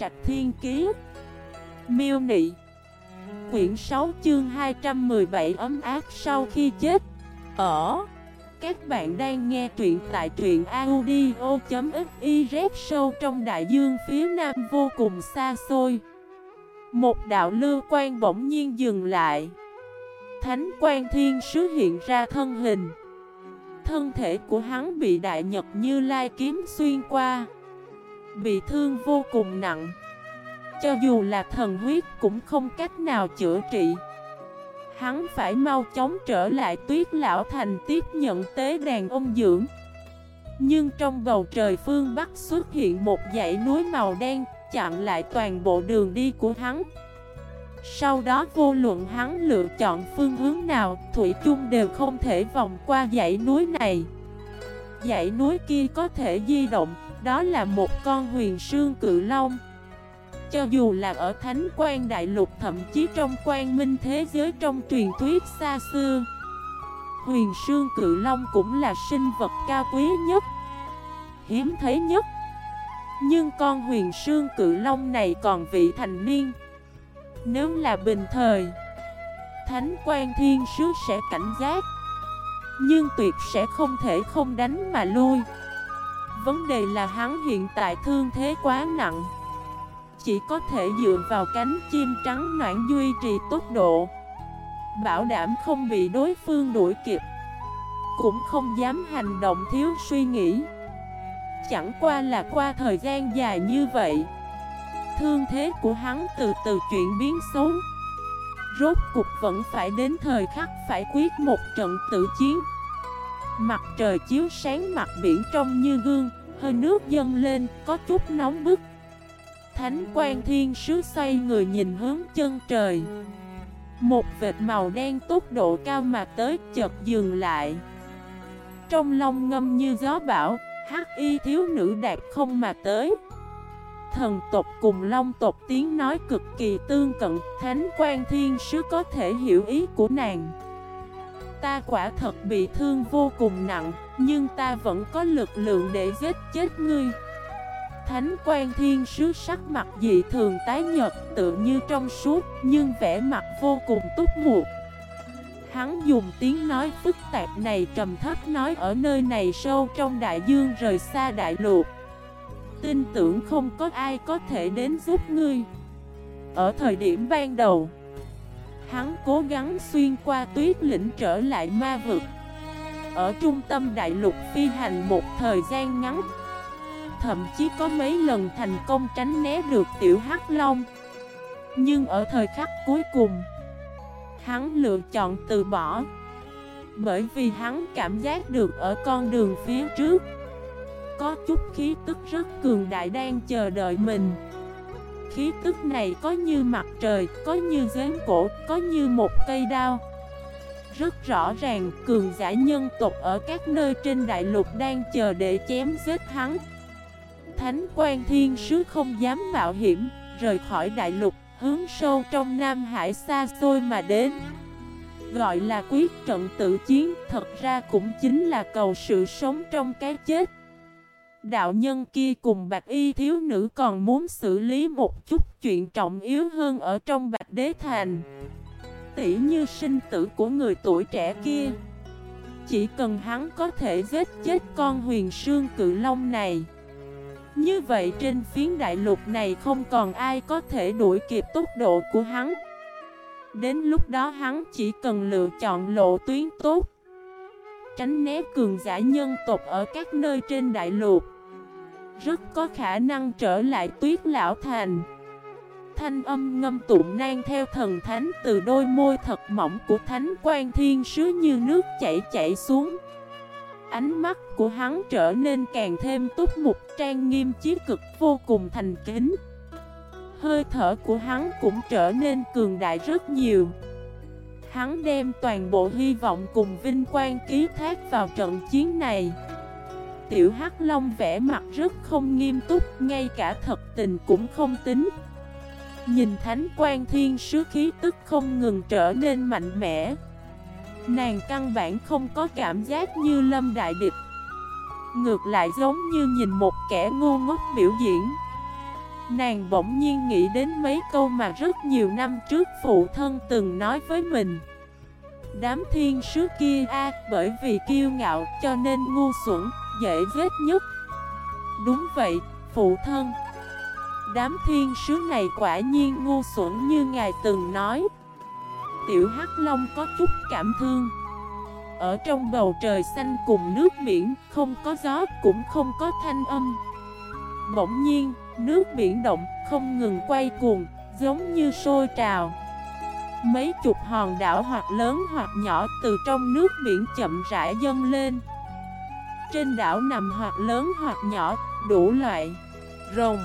Trạch Thiên Kiế Miêu Nị. Quyển 6 chương 217 ấm áp sau khi chết. Ở. Các bạn đang nghe truyện tại truyện audio.xyz sâu trong đại dương phía nam vô cùng xa xôi. Một đạo lưu quan bỗng nhiên dừng lại. Thánh quan thiên sứ hiện ra thân hình. Thân thể của hắn bị đại nhật như lai kiếm xuyên qua. Bị thương vô cùng nặng. Cho dù là thần huyết cũng không cách nào chữa trị. Hắn phải mau chóng trở lại tuyết lão thành tiếp nhận tế đàn ông dưỡng. Nhưng trong bầu trời phương Bắc xuất hiện một dãy núi màu đen, Chặn lại toàn bộ đường đi của hắn. Sau đó vô luận hắn lựa chọn phương hướng nào, Thủy chung đều không thể vòng qua dãy núi này. Dãy núi kia có thể di động đó là một con huyền sương cự long. Cho dù là ở Thánh quan Đại Lục, Thậm chí trong quan minh thế giới, trong truyền thuyết xa xưa, Huyền sương cự long cũng là sinh vật cao quý nhất, Hiếm thấy nhất. Nhưng con huyền sương cự long này còn vị thành niên. Nếu là bình thời, Thánh quan thiên sứ sẽ cảnh giác, Nhưng tuyệt sẽ không thể không đánh mà lui. Vấn đề là hắn hiện tại thương thế quá nặng. Chỉ có thể dựa vào cánh chim trắng noãn duy trì tốc độ. Bảo đảm không bị đối phương đuổi kịp. Cũng không dám hành động thiếu suy nghĩ. Chẳng qua là qua thời gian dài như vậy, Thương thế của hắn từ từ chuyển biến xấu. Rốt cục vẫn phải đến thời khắc phải quyết một trận tự chiến. Mặt trời chiếu sáng mặt biển trong như gương, hơi nước dâng lên, có chút nóng bức. Thánh quan thiên sứ xoay người nhìn hướng chân trời. Một vệt màu đen tốc độ cao mà tới chợt dừng lại. Trong lòng ngâm như gió bão, hắc y thiếu nữ đạt không mà tới. Thần tộc cùng long tộc tiếng nói cực kỳ tương cận, thánh quan thiên sứ có thể hiểu ý của nàng. Ta quả thật bị thương vô cùng nặng, Nhưng ta vẫn có lực lượng để giết chết ngươi. Thánh quan thiên sứ sắc mặt dị thường tái nhật tự như trong suốt, Nhưng vẻ mặt vô cùng túc muột Hắn dùng tiếng nói phức tạp này trầm thấp nói ở nơi này sâu trong đại dương rời xa đại lục. Tin tưởng không có ai có thể đến giúp ngươi. Ở thời điểm ban đầu Hắn cố gắng xuyên qua tuyết lĩnh trở lại ma vực. Ở trung tâm đại lục phi hành một thời gian ngắn, Thậm chí có mấy lần thành công tránh né được tiểu hắc long. Nhưng ở thời khắc cuối cùng, Hắn lựa chọn từ bỏ, Bởi vì hắn cảm giác được ở con đường phía trước, Có chút khí tức rất cường đại đang chờ đợi mình khí tức này có như mặt trời, có như gián cổ, có như một cây đao. Rất rõ ràng, cường giả nhân tộc ở các nơi trên đại lục đang chờ để chém giết hắn. Thánh quan thiên sứ không dám mạo hiểm, rời khỏi đại lục, hướng sâu trong Nam Hải xa xôi mà đến. Gọi là quyết trận tự chiến, thật ra cũng chính là cầu sự sống trong cái chết. Đạo nhân kia cùng bạch y thiếu nữ còn muốn xử lý một chút chuyện trọng yếu hơn ở trong bạch đế thành. Tỉ như sinh tử của người tuổi trẻ kia. Chỉ cần hắn có thể giết chết con huyền sương cự long này. Như vậy trên phiến đại lục này không còn ai có thể đuổi kịp tốc độ của hắn. Đến lúc đó hắn chỉ cần lựa chọn lộ tuyến tốt. Tránh né cường giả nhân tộc ở các nơi trên đại lục rất có khả năng trở lại tuyết lão thành. Thanh âm ngâm tụng nang theo thần thánh từ đôi môi thật mỏng của thánh quan thiên sứ như nước chảy chảy xuống. Ánh mắt của hắn trở nên càng thêm túc mục, trang nghiêm chí cực, vô cùng thành kính. Hơi thở của hắn cũng trở nên cường đại rất nhiều. Hắn đem toàn bộ hy vọng cùng vinh quang ký thác vào trận chiến này. Tiểu Hắc Long vẽ mặt rất không nghiêm túc, ngay cả thật tình cũng không tính. Nhìn thánh quan thiên sứ khí tức không ngừng trở nên mạnh mẽ. Nàng căn bản không có cảm giác như lâm đại địch. Ngược lại giống như nhìn một kẻ ngu ngốc biểu diễn. Nàng bỗng nhiên nghĩ đến mấy câu mà rất nhiều năm trước phụ thân từng nói với mình Đám thiên sứ kia a bởi vì kiêu ngạo cho nên ngu xuẩn, dễ vết nhất. Đúng vậy, phụ thân. Đám thiên sứ này quả nhiên ngu xuẩn như ngài từng nói. Tiểu Hắc Long có chút cảm thương. Ở trong bầu trời xanh cùng nước biển Không có gió cũng không có thanh âm. Bỗng nhiên, nước biển động không ngừng quay cuồng Giống như sôi trào. Mấy chục hòn đảo hoặc lớn hoặc nhỏ từ trong nước biển chậm rãi dâng lên. Trên đảo nằm hoặc lớn hoặc nhỏ, đủ loại. Rồng.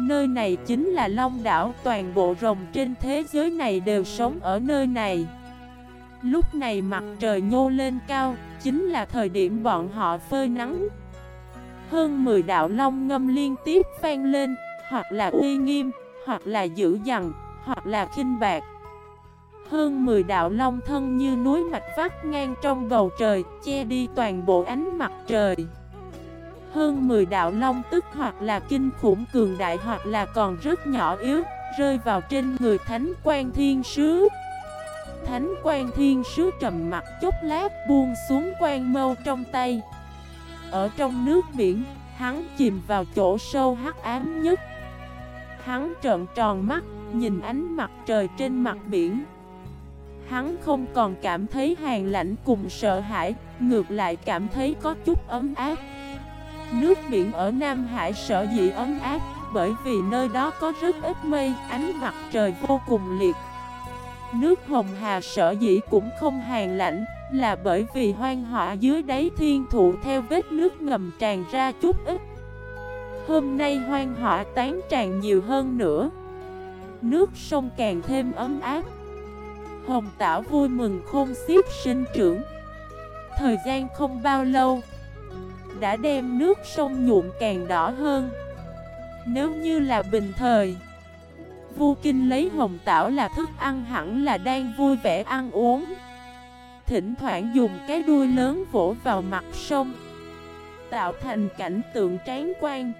Nơi này chính là Long đảo, toàn bộ rồng trên thế giới này đều sống ở nơi này. Lúc này mặt trời nhô lên cao, chính là thời điểm bọn họ phơi nắng. Hơn 10 đạo long ngâm liên tiếp vang lên, hoặc là uy nghiêm, hoặc là dữ dằn, hoặc là khinh bạc hơn 10 đạo long thân như núi mạch vắt ngang trong bầu trời, che đi toàn bộ ánh mặt trời. Hơn 10 đạo long tức hoặc là kinh khủng cường đại hoặc là còn rất nhỏ yếu, rơi vào trên người Thánh quan Thiên Sứ. Thánh quan Thiên Sứ trầm mặt chốc lát buông xuống quan mâu trong tay. Ở trong nước biển, hắn chìm vào chỗ sâu hắc ám nhất. Hắn trợn tròn mắt, nhìn ánh mặt trời trên mặt biển. Hắn không còn cảm thấy hàng lạnh cùng sợ hãi, ngược lại cảm thấy có chút ấm áp. Nước biển ở Nam Hải sở dị ấm áp, bởi vì nơi đó có rất ít mây, ánh mặt trời vô cùng liệt. Nước Hồng Hà sở dĩ cũng không hàng lạnh, là bởi vì hoang họa dưới đáy thiên thụ theo vết nước ngầm tràn ra chút ít. Hôm nay hoang họa tán tràn nhiều hơn nữa. Nước sông càng thêm ấm áp. Hồng Tảo vui mừng khôn xiết sinh trưởng. Thời gian không bao lâu, Đã đem nước sông nhuộm càng đỏ hơn. Nếu như là bình thời, Vu Kinh lấy hồng tảo là thức ăn hẳn là đang vui vẻ ăn uống. Thỉnh thoảng dùng cái đuôi lớn vỗ vào mặt sông, Tạo thành cảnh tượng tráng quan.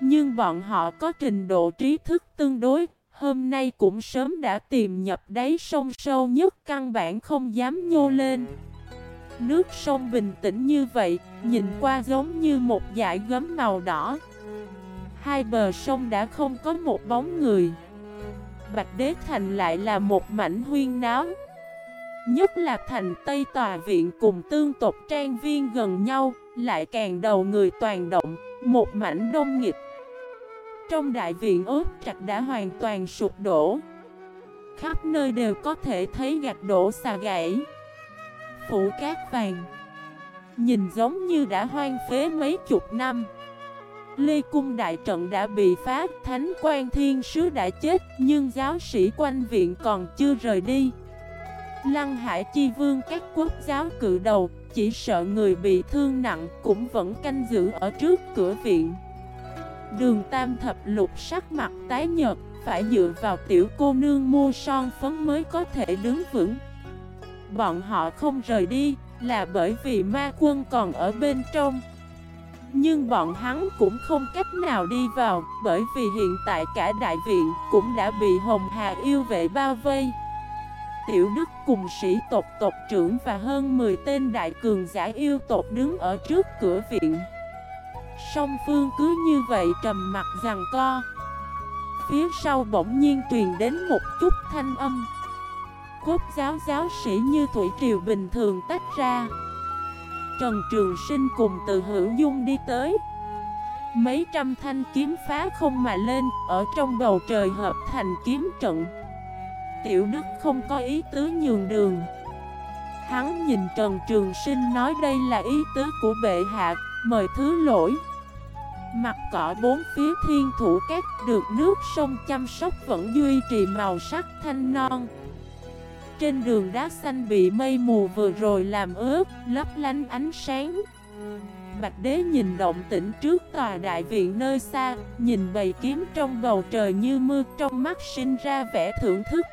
Nhưng bọn họ có trình độ trí thức tương đối Hôm nay cũng sớm đã tìm nhập đáy sông sâu nhất căn bản không dám nhô lên. Nước sông bình tĩnh như vậy, nhìn qua giống như một dải gấm màu đỏ. Hai bờ sông đã không có một bóng người. Bạch Đế Thành lại là một mảnh huyên náo. Nhất là thành Tây Tòa Viện cùng tương tộc trang viên gần nhau Lại càng đầu người toàn động Một mảnh đông nghịch trong đại viện ốt trạch đã hoàn toàn sụp đổ. Khắp nơi đều có thể thấy gạch đổ xà gãy. Phủ cát vàng. Nhìn giống như đã hoang phế mấy chục năm. Lê Cung Đại Trận đã bị phá, Thánh quan Thiên Sứ đã chết, Nhưng giáo sĩ quanh viện còn chưa rời đi. Lăng Hải Chi Vương các quốc giáo cự đầu, Chỉ sợ người bị thương nặng cũng vẫn canh giữ ở trước cửa viện. Đường tam thập lục sắc mặt tái nhợt, Phải dựa vào tiểu cô nương mua son phấn mới có thể đứng vững. Bọn họ không rời đi Là bởi vì ma quân còn ở bên trong. Nhưng bọn hắn cũng không cách nào đi vào, Bởi vì hiện tại cả đại viện cũng đã bị Hồng Hà yêu vệ bao vây. Tiểu Đức cùng sĩ tộc tộc trưởng và hơn 10 tên đại cường giả yêu tộc đứng ở trước cửa viện. Song phương cứ như vậy trầm mặt rằng co. Phía sau bỗng nhiên truyền đến một chút thanh âm. Cốt giáo giáo sĩ như thủy triều bình thường tách ra. Trần Trường Sinh cùng từ hữu dung đi tới. Mấy trăm thanh kiếm phá không mà lên, Ở trong bầu trời hợp thành kiếm trận. Tiểu Đức không có ý tứ nhường đường. Hắn nhìn Trần Trường Sinh nói đây là ý tứ của bệ hạ Mời thứ lỗi. Mặt cỏ bốn phía thiên thủ cát được nước sông chăm sóc vẫn duy trì màu sắc thanh non. Trên đường đá xanh bị mây mù vừa rồi làm ướt, lấp lánh ánh sáng. Bạch đế nhìn động tĩnh trước tòa đại viện nơi xa Nhìn bầy kiếm trong bầu trời như mưa trong mắt sinh ra vẻ thưởng thức.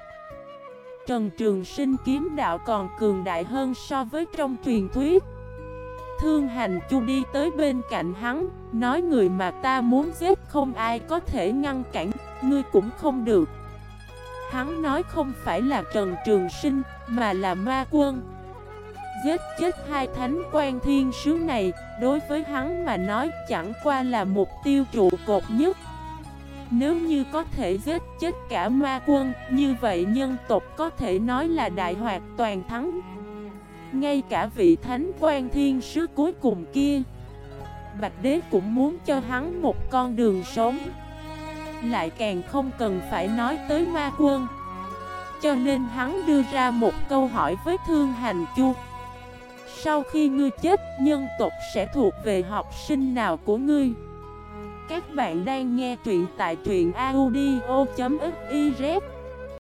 Trần Trường Sinh kiếm đạo còn cường đại hơn so với trong truyền thuyết. Thương hành chu đi tới bên cạnh hắn, Nói người mà ta muốn giết không ai có thể ngăn cản, Ngươi cũng không được. Hắn nói không phải là Trần Trường Sinh, Mà là ma quân. Giết chết hai thánh quan thiên sứ này, Đối với hắn mà nói chẳng qua là mục tiêu trụ cột nhất. Nếu như có thể giết chết cả ma quân, Như vậy nhân tộc có thể nói là đại hoạt toàn thắng ngay cả vị thánh quan thiên sứ cuối cùng kia Bạch đế cũng muốn cho hắn một con đường sống. Lại càng không cần phải nói tới ma quân. Cho nên hắn đưa ra một câu hỏi với thương hành chu. Sau khi ngươi chết, nhân tộc sẽ thuộc về học sinh nào của ngươi? Các bạn đang nghe truyện tại truyện audio.fif